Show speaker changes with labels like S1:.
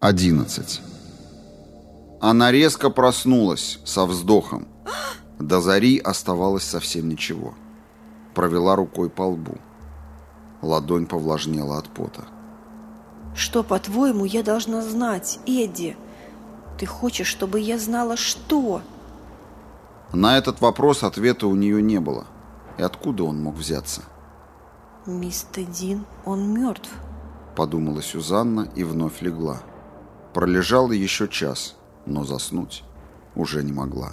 S1: 11. Она резко проснулась со вздохом. До зари оставалось совсем ничего. Провела рукой по лбу. Ладонь повлажнела от пота.
S2: Что, по-твоему, я должна знать, Эдди? Ты хочешь, чтобы я знала что?
S1: На этот вопрос ответа у нее не было. И откуда он мог взяться?
S2: Мистер Дин, он мертв.
S1: Подумала Сюзанна и вновь легла. Пролежала еще час, но заснуть уже не могла.